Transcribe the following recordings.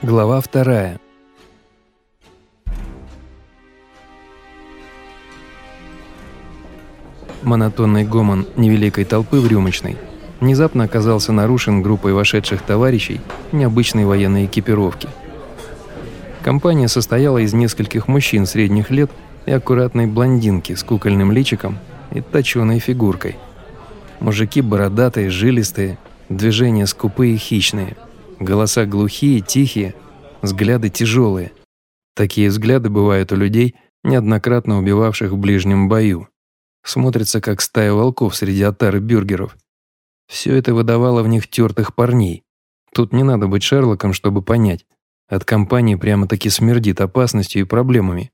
Глава вторая. Монотонный гомон невеликой толпы в рюмочной внезапно оказался нарушен группой вошедших товарищей необычной военной экипировки. Компания состояла из нескольких мужчин средних лет и аккуратной блондинки с кукольным личиком и точеной фигуркой. Мужики бородатые, жилистые, движения скупые и хищные, голоса глухие, тихие, взгляды тяжелые. Такие взгляды бывают у людей, неоднократно убивавших в ближнем бою. Смотрится, как стая волков среди отары бюргеров. Все это выдавало в них тертых парней. Тут не надо быть Шерлоком, чтобы понять. От компании прямо-таки смердит опасностью и проблемами.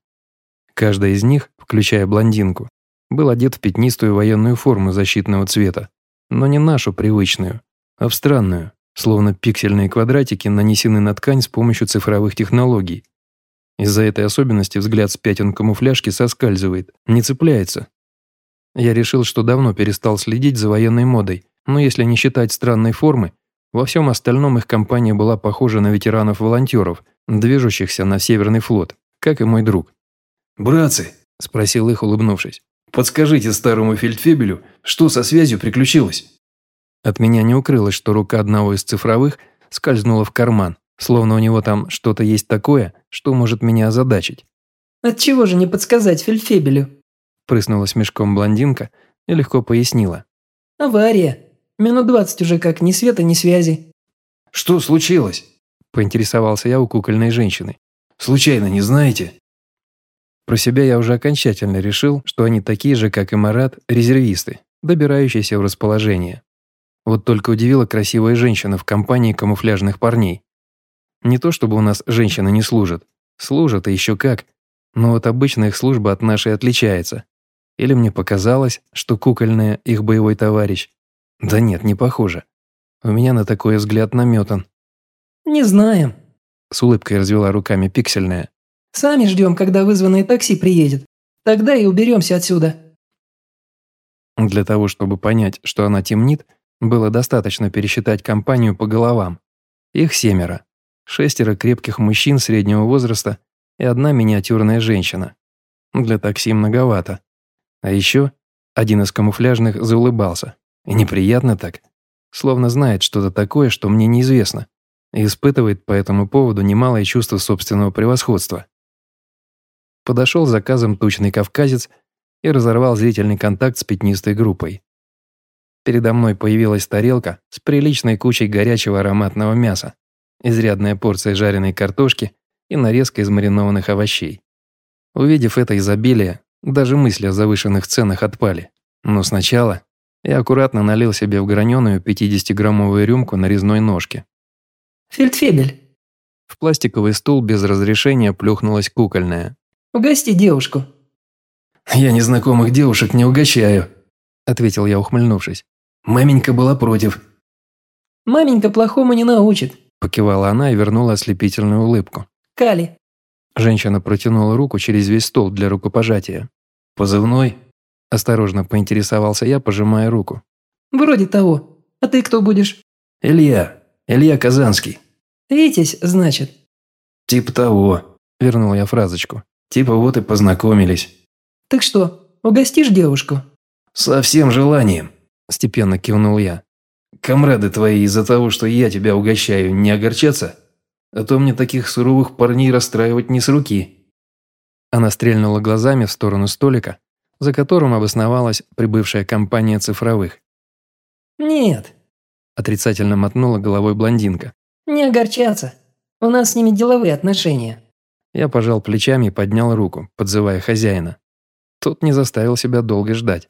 Каждая из них, включая блондинку, был одет в пятнистую военную форму защитного цвета, но не нашу привычную, а в странную, словно пиксельные квадратики нанесены на ткань с помощью цифровых технологий. Из-за этой особенности взгляд с пятен камуфляжки соскальзывает, не цепляется. Я решил, что давно перестал следить за военной модой, но если не считать странной формы, во всем остальном их компания была похожа на ветеранов-волонтеров, движущихся на Северный флот, как и мой друг. «Братцы», – спросил их, улыбнувшись, – «подскажите старому фельдфебелю, что со связью приключилось?» От меня не укрылось, что рука одного из цифровых скользнула в карман, словно у него там что-то есть такое, что может меня озадачить. «Отчего же не подсказать фельдфебелю?» Прыснула смешком блондинка и легко пояснила. «Авария. Минут двадцать уже как, ни света, ни связи». «Что случилось?» – поинтересовался я у кукольной женщины. «Случайно не знаете?» Про себя я уже окончательно решил, что они такие же, как и Марат, резервисты, добирающиеся в расположение. Вот только удивила красивая женщина в компании камуфляжных парней. Не то чтобы у нас женщины не служат. Служат, и еще как. Но вот обычно их служба от нашей отличается. Или мне показалось, что кукольная их боевой товарищ, да нет, не похоже. У меня на такой взгляд наметан. «Не знаем», – с улыбкой развела руками пиксельная. «Сами ждем, когда вызванное такси приедет. Тогда и уберемся отсюда». Для того, чтобы понять, что она темнит, было достаточно пересчитать компанию по головам. Их семеро. Шестеро крепких мужчин среднего возраста и одна миниатюрная женщина. Для такси многовато. А еще один из камуфляжных заулыбался. И неприятно так. Словно знает что-то такое, что мне неизвестно. И испытывает по этому поводу немалое чувство собственного превосходства. Подошел заказом тучный кавказец и разорвал зрительный контакт с пятнистой группой. Передо мной появилась тарелка с приличной кучей горячего ароматного мяса, изрядная порция жареной картошки и нарезка из маринованных овощей. Увидев это изобилие, даже мысли о завышенных ценах отпали. Но сначала я аккуратно налил себе в граненую 50-граммовую рюмку на резной ножке. «Фельдфебель». В пластиковый стул без разрешения плюхнулась кукольная. «Угости девушку». «Я незнакомых девушек не угощаю», – ответил я, ухмыльнувшись. «Маменька была против». «Маменька плохому не научит», – покивала она и вернула ослепительную улыбку. «Кали». Женщина протянула руку через весь стол для рукопожатия. «Позывной?» Осторожно поинтересовался я, пожимая руку. «Вроде того. А ты кто будешь?» «Илья. Илья Казанский». «Витязь, значит?» «Типа того», – вернул я фразочку. «Типа вот и познакомились». «Так что, угостишь девушку?» «Со всем желанием», – степенно кивнул я. «Комрады твои из-за того, что я тебя угощаю, не огорчатся? А то мне таких суровых парней расстраивать не с руки». Она стрельнула глазами в сторону столика, за которым обосновалась прибывшая компания цифровых. «Нет», – отрицательно мотнула головой блондинка. «Не огорчаться. У нас с ними деловые отношения». Я пожал плечами и поднял руку, подзывая хозяина. Тот не заставил себя долго ждать.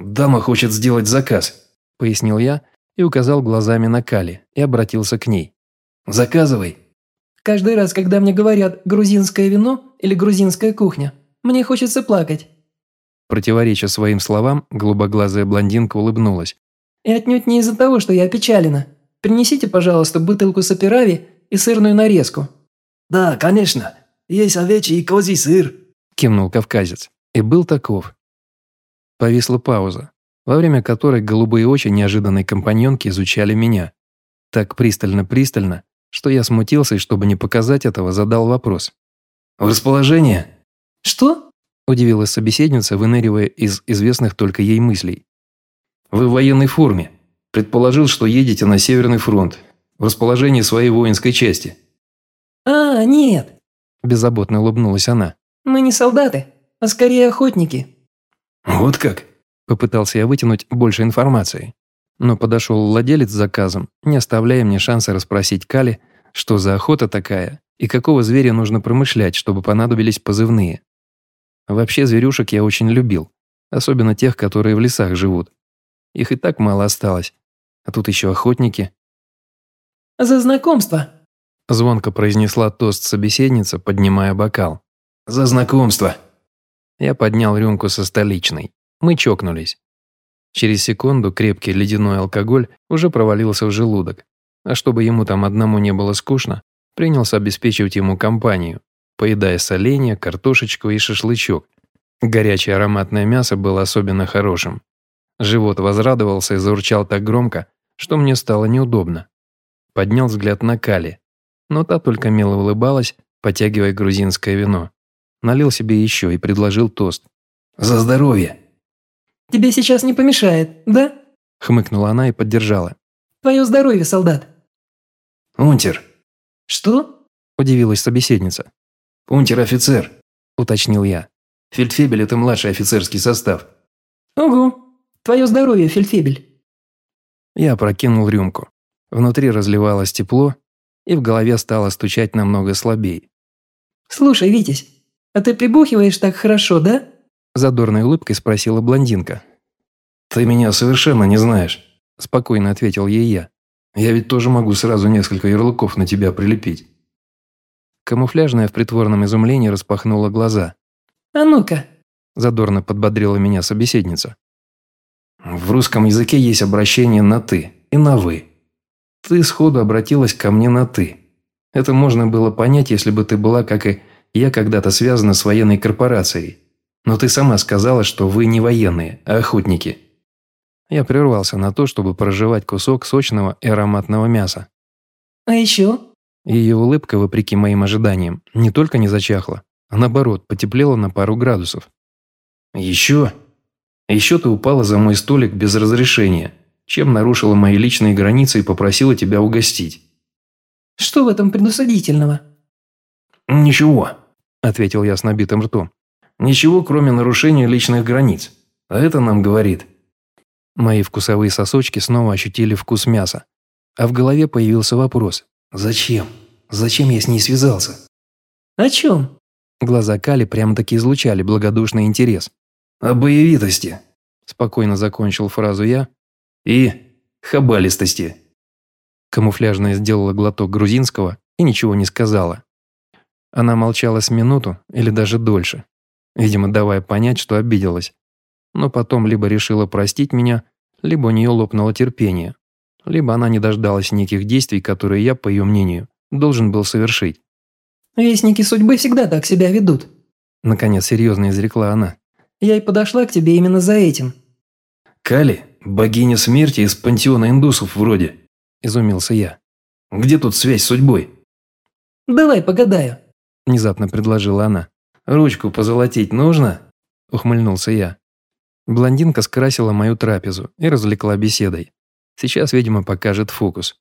«Дама хочет сделать заказ», – пояснил я и указал глазами на Кали и обратился к ней. «Заказывай». «Каждый раз, когда мне говорят «грузинское вино» или «грузинская кухня», мне хочется плакать. Противореча своим словам, голубоглазая блондинка улыбнулась. «И отнюдь не из-за того, что я опечалена. Принесите, пожалуйста, бутылку саперави и сырную нарезку». «Да, конечно. Есть овечий и козий сыр», – кивнул кавказец. И был таков. Повисла пауза, во время которой голубые очи неожиданной компаньонки изучали меня. Так пристально-пристально, что я смутился и, чтобы не показать этого, задал вопрос. «В расположение?» Что? Удивилась собеседница, выныривая из известных только ей мыслей. «Вы в военной форме. Предположил, что едете на Северный фронт. В расположении своей воинской части». А, нет. Беззаботно улыбнулась она. Мы не солдаты, а скорее охотники. «Вот как?» Попытался я вытянуть больше информации. Но подошел владелец с заказом, не оставляя мне шанса расспросить Кали, что за охота такая и какого зверя нужно промышлять, чтобы понадобились позывные. Вообще зверюшек я очень любил, особенно тех, которые в лесах живут. Их и так мало осталось. А тут еще охотники. За знакомство. Звонко произнесла тост собеседница, поднимая бокал. «За знакомство!» Я поднял рюмку со столичной. Мы чокнулись. Через секунду крепкий ледяной алкоголь уже провалился в желудок. А чтобы ему там одному не было скучно, принялся обеспечивать ему компанию, поедая соленья, картошечку и шашлычок. Горячее ароматное мясо было особенно хорошим. Живот возрадовался и заурчал так громко, что мне стало неудобно. Поднял взгляд на Кали, но та только мило улыбалась, потягивая грузинское вино. Налил себе еще и предложил тост. «За здоровье!» Тебе сейчас не помешает, да? Хмыкнула она и поддержала. Твое здоровье, солдат. «Унтер! Что? Удивилась собеседница. Унтер-офицер!» Уточнил я. «Фельдфебель – это младший офицерский состав». Угу. Твое здоровье, Фельдфебель. Я прокинул рюмку. Внутри разливалось тепло, и в голове стало стучать намного слабее. Слушай, Витязь, а ты прибухиваешь так хорошо, да? Задорной улыбкой спросила блондинка. «Ты меня совершенно не знаешь», – спокойно ответил ей я. «Я ведь тоже могу сразу несколько ярлыков на тебя прилепить». Камуфляжная в притворном изумлении распахнула глаза. А ну-ка. Задорно подбодрила меня собеседница. В русском языке есть обращение на «ты» и на «вы». Ты сходу обратилась ко мне на «ты». Это можно было понять, если бы ты была, как и я, когда-то связана с военной корпорацией. Но ты сама сказала, что вы не военные, а охотники. Я прервался на то, чтобы прожевать кусок сочного и ароматного мяса. А еще? Ее улыбка, вопреки моим ожиданиям, не только не зачахла, а наоборот, потеплела на пару градусов. Еще? Еще ты упала за мой столик без разрешения, чем нарушила мои личные границы и попросила тебя угостить. Что в этом предусудительного? Ничего, Ответил я с набитым ртом. Ничего, кроме нарушения личных границ. А это нам говорит. Мои вкусовые сосочки снова ощутили вкус мяса. А в голове появился вопрос. Зачем? Зачем я с ней связался? О чем? Глаза Кали прямо-таки излучали благодушный интерес. О боевитости. Спокойно закончил фразу я. И хабалистости. Камуфляжная сделала глоток грузинского и ничего не сказала. Она молчала с минуту или даже дольше, видимо, давая понять, что обиделась. Но потом либо решила простить меня, либо у нее лопнуло терпение, либо она не дождалась неких действий, которые я, по ее мнению, должен был совершить. Вестники судьбы всегда так себя ведут. Наконец серьезно изрекла она. Я и подошла к тебе именно за этим. Кали – богиня смерти из пантеона индусов вроде. Изумился я. Где тут связь с судьбой? Давай погадаю. Внезапно предложила она. Ручку позолотить нужно? Ухмыльнулся я. Блондинка скрасила мою трапезу и развлекла беседой. Сейчас, видимо, покажет фокус.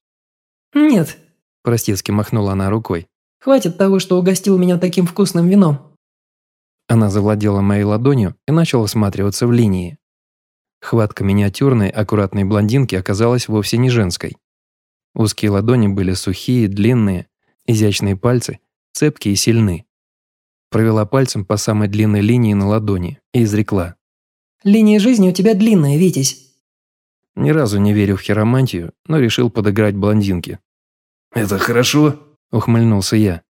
Нет, Простецки махнула она рукой. хватит того, что угостил меня таким вкусным вином. Она завладела моей ладонью и начала всматриваться в линии. Хватка миниатюрной, аккуратной блондинки оказалась вовсе не женской. Узкие ладони были сухие, длинные, изящные пальцы, цепкие и сильны. Провела пальцем по самой длинной линии на ладони и изрекла. Линия жизни у тебя длинная, Витязь. Ни разу не верю в хиромантию, но решил подыграть блондинке. Это хорошо. Ухмыльнулся я.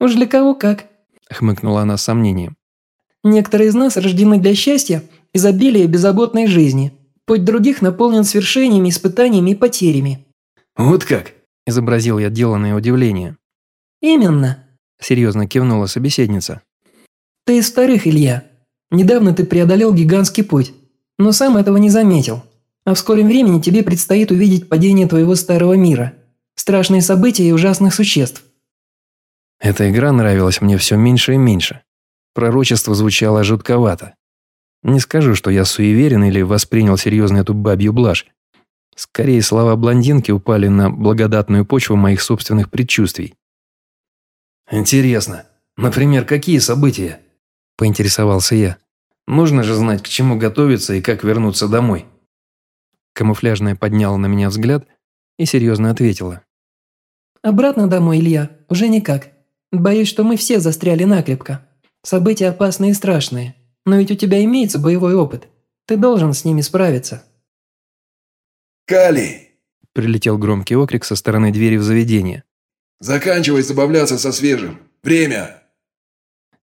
Уж для кого как. Хмыкнула она с сомнением. Некоторые из нас рождены для счастья, изобилия и беззаботной жизни. Путь других наполнен свершениями, испытаниями и потерями. Вот как? Изобразил я деланное удивление. Именно. Серьезно кивнула собеседница. Ты из вторых, Илья. Недавно ты преодолел гигантский путь, но сам этого не заметил. А в скором времени тебе предстоит увидеть падение твоего старого мира. Страшные события и ужасных существ. Эта игра нравилась мне все меньше и меньше. Пророчество звучало жутковато. Не скажу, что я суеверен или воспринял серьезно эту бабью блажь. Скорее, слова блондинки упали на благодатную почву моих собственных предчувствий. «Интересно, например, какие события?» – поинтересовался я. «Нужно же знать, к чему готовиться и как вернуться домой». Камуфляжная подняла на меня взгляд и серьезно ответила. «Обратно домой, Илья, уже никак. Боюсь, что мы все застряли накрепко. События опасные и страшные, но ведь у тебя имеется боевой опыт. Ты должен с ними справиться». «Кали!» – прилетел громкий окрик со стороны двери в заведение. «Заканчивай забавляться со свежим. Время!»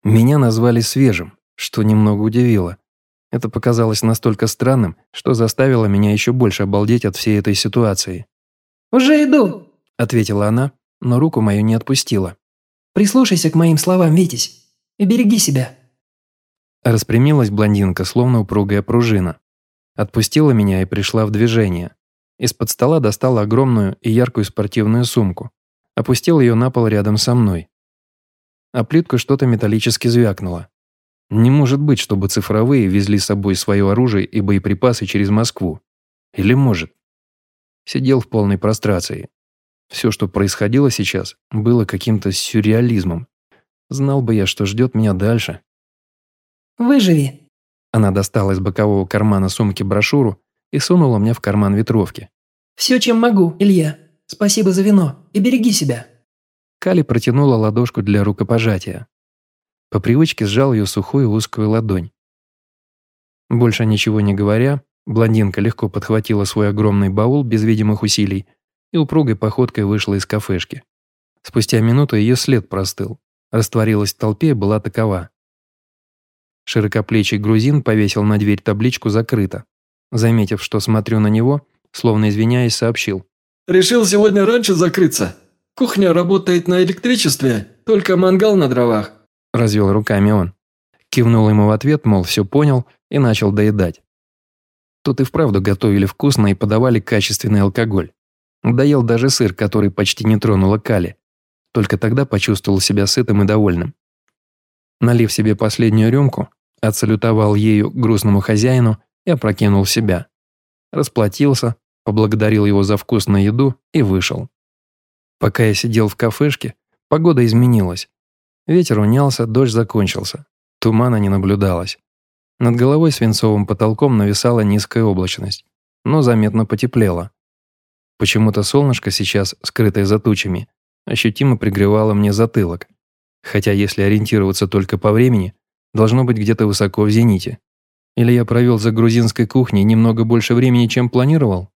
Меня назвали свежим, что немного удивило. Это показалось настолько странным, что заставило меня еще больше обалдеть от всей этой ситуации. «Уже иду!» – ответила она, но руку мою не отпустила. «Прислушайся к моим словам, Витязь, и береги себя!» Распрямилась блондинка, словно упругая пружина. Отпустила меня и пришла в движение. Из-под стола достала огромную и яркую спортивную сумку. Опустил ее на пол рядом со мной. А плитку что-то металлически звякнуло. Не может быть, чтобы цифровые везли с собой свое оружие и боеприпасы через Москву. Или может? Сидел в полной прострации. Все, что происходило сейчас, было каким-то сюрреализмом. Знал бы я, что ждет меня дальше. «Выживи!» Она достала из бокового кармана сумки брошюру и сунула мне в карман ветровки. «Все, чем могу, Илья. Спасибо за вино и береги себя». Кали протянула ладошку для рукопожатия. По привычке сжал ее сухую узкую ладонь. Больше ничего не говоря, блондинка легко подхватила свой огромный баул без видимых усилий и упругой походкой вышла из кафешки. Спустя минуту ее след простыл. Растворилась в толпе и была такова. Широкоплечий грузин повесил на дверь табличку «Закрыто». Заметив, что смотрю на него, словно извиняясь, сообщил. «Решил сегодня раньше закрыться. Кухня работает на электричестве, только мангал на дровах». Развел руками он. Кивнул ему в ответ, мол, все понял, и начал доедать. Тут и вправду готовили вкусно и подавали качественный алкоголь. Доел даже сыр, который почти не тронула кали. Только тогда почувствовал себя сытым и довольным. Налив себе последнюю рюмку, отсалютовал ею грустному хозяину и опрокинул себя. Расплатился, поблагодарил его за вкусную еду и вышел. Пока я сидел в кафешке, погода изменилась. Ветер унялся, дождь закончился. Тумана не наблюдалось. Над головой свинцовым потолком нависала низкая облачность, но заметно потеплело. Почему-то солнышко сейчас, скрытое за тучами, ощутимо пригревало мне затылок. Хотя если ориентироваться только по времени, должно быть где-то высоко в зените. Или я провел за грузинской кухней немного больше времени, чем планировал?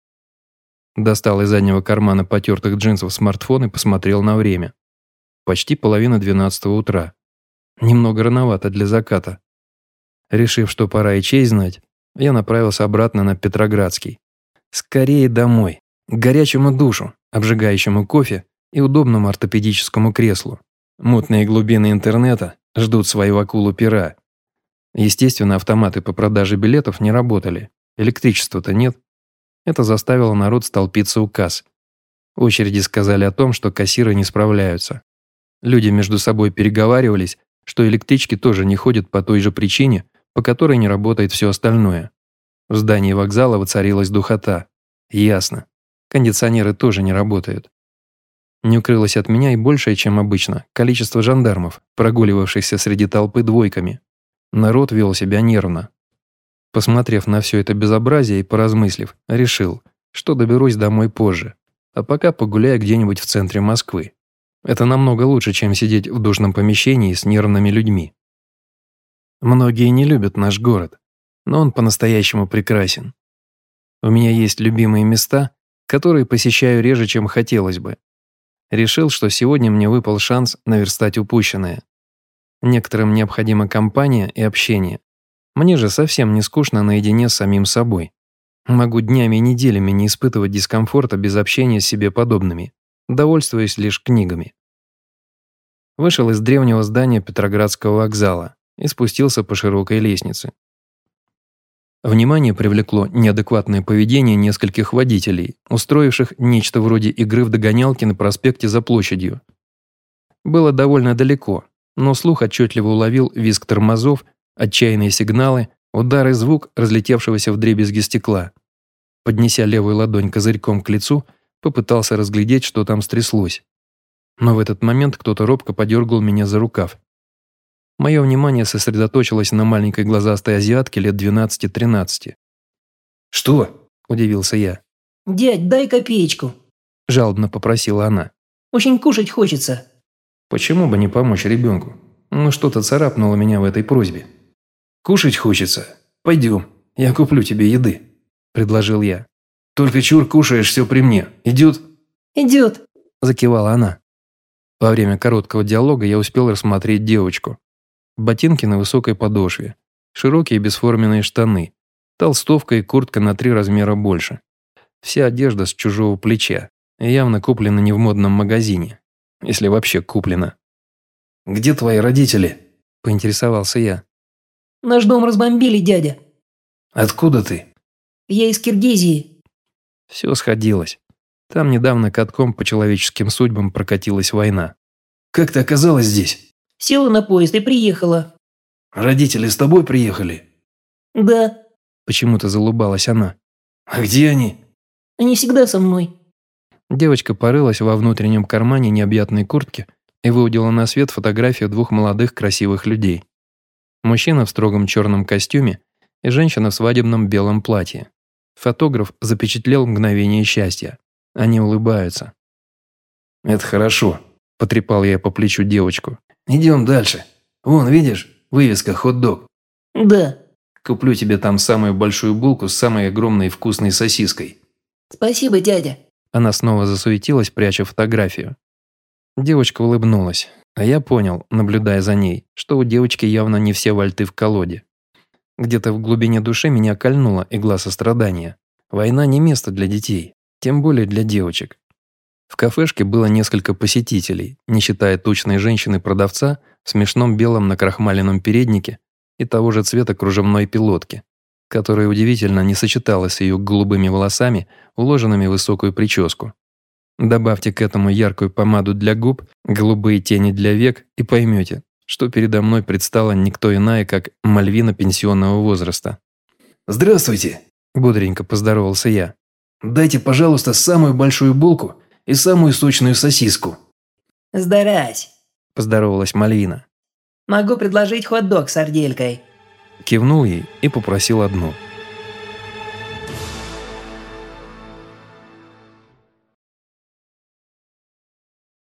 Достал из заднего кармана потертых джинсов смартфон и посмотрел на время. Почти половина двенадцатого утра. Немного рановато для заката. Решив, что пора и честь знать, я направился обратно на Петроградский. Скорее домой, к горячему душу, обжигающему кофе и удобному ортопедическому креслу. Мутные глубины интернета ждут свою акулу пера. Естественно, автоматы по продаже билетов не работали. Электричества-то нет. Это заставило народ столпиться у касс. Очереди сказали о том, что кассиры не справляются. Люди между собой переговаривались, что электрички тоже не ходят по той же причине, по которой не работает все остальное. В здании вокзала воцарилась духота. Ясно. Кондиционеры тоже не работают. Не укрылось от меня и большее, чем обычно, количество жандармов, прогуливавшихся среди толпы двойками. Народ вел себя нервно. Посмотрев на все это безобразие и поразмыслив, решил, что доберусь домой позже, а пока погуляю где-нибудь в центре Москвы. Это намного лучше, чем сидеть в душном помещении с нервными людьми. Многие не любят наш город, но он по-настоящему прекрасен. У меня есть любимые места, которые посещаю реже, чем хотелось бы. Решил, что сегодня мне выпал шанс наверстать упущенное. Некоторым необходима компания и общение. Мне же совсем не скучно наедине с самим собой. Могу днями и неделями не испытывать дискомфорта без общения с себе подобными, довольствуясь лишь книгами. Вышел из древнего здания Петроградского вокзала и спустился по широкой лестнице. Внимание привлекло неадекватное поведение нескольких водителей, устроивших нечто вроде игры в догонялки на проспекте за площадью. Было довольно далеко, но слух отчетливо уловил визг тормозов, отчаянные сигналы, удар и звук разлетевшегося в дребезги стекла. Поднеся левую ладонь козырьком к лицу, попытался разглядеть, что там стряслось. Но в этот момент кто-то робко подергал меня за рукав. Мое внимание сосредоточилось на маленькой глазастой азиатке лет 12-13. «Что?» – удивился я. «Дядь, дай копеечку!» – жалобно попросила она. «Очень кушать хочется!» «Почему бы не помочь ребенку? Ну что-то царапнуло меня в этой просьбе. Кушать хочется? Пойдем, я куплю тебе еды», – предложил я. «Только чур кушаешь все при мне. Идет?» «Идет!» – закивала она. Во время короткого диалога я успел рассмотреть девочку. Ботинки на высокой подошве, широкие бесформенные штаны, толстовка и куртка на три размера больше. Вся одежда с чужого плеча, явно куплена не в модном магазине, если вообще куплена. «Где твои родители?» – поинтересовался я. «Наш дом разбомбили, дядя». «Откуда ты?» «Я из Киргизии». Все сходилось. Там недавно катком по человеческим судьбам прокатилась война. «Как ты оказалась здесь?» Села на поезд и приехала. Родители с тобой приехали? Да. Почему-то залыбалась она. А где они? Они всегда со мной. Девочка порылась во внутреннем кармане необъятной куртки и выудила на свет фотографию двух молодых красивых людей. Мужчина в строгом черном костюме и женщина в свадебном белом платье. Фотограф запечатлел мгновение счастья. Они улыбаются. «Это хорошо», – потрепал я по плечу девочку. Идем дальше. Вон, видишь, вывеска «Хот-дог». Да. Куплю тебе там самую большую булку с самой огромной вкусной сосиской. Спасибо, дядя. Она снова засуетилась, пряча фотографию. Девочка улыбнулась, а я понял, наблюдая за ней, что у девочки явно не все вальты в колоде. Где-то в глубине души меня кольнула игла сострадания. Война не место для детей, тем более для девочек. В кафешке было несколько посетителей, не считая тучной женщины-продавца в смешном белом накрахмаленном переднике и того же цвета кружевной пилотки, которая удивительно не сочеталась с ее голубыми волосами, уложенными в высокую прическу. Добавьте к этому яркую помаду для губ, голубые тени для век и поймете, что передо мной предстала никто иная, как Мальвина пенсионного возраста. «Здравствуйте!» – бодренько поздоровался я. «Дайте, пожалуйста, самую большую булку и самую сочную сосиску». «Здарась», – поздоровалась Мальвина. «Могу предложить хот-дог с сарделькой». Кивнул ей и попросил одну –